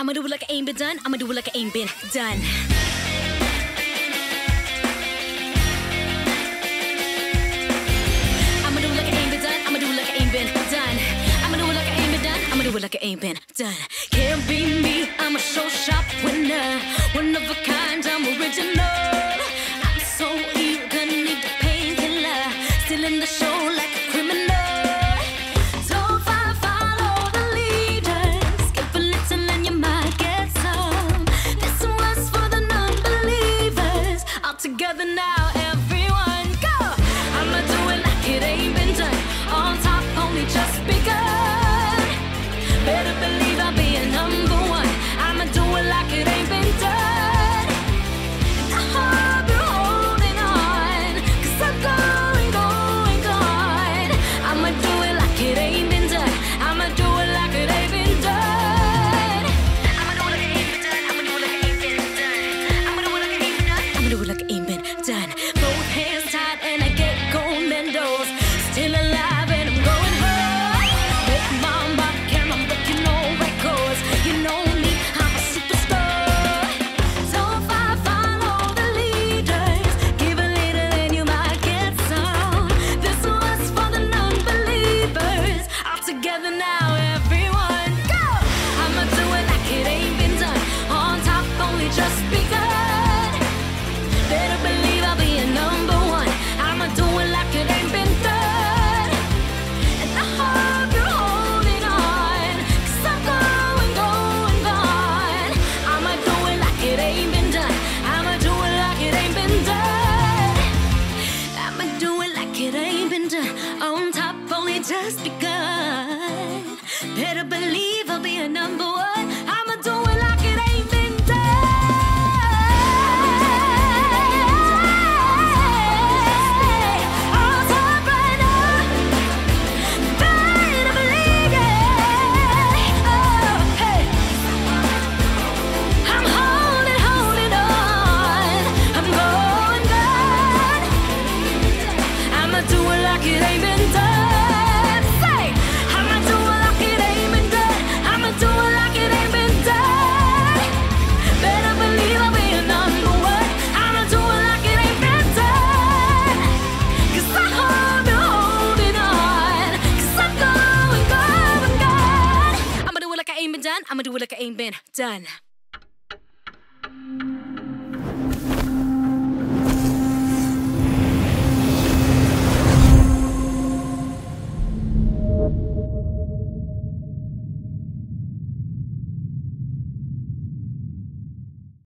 I'ma do it like I ain't been done. I'ma do it like I ain't been done. I'ma do it like I ain't been done. I'ma do it like I ain't been done. I'ma do it like I ain't been done. I'ma do it like I ain't been done. Can't be me. I'm a show shop winner. One of a kind. I'm original. mama. just begun. Better believe. done, I'm gonna do it like I ain't been done.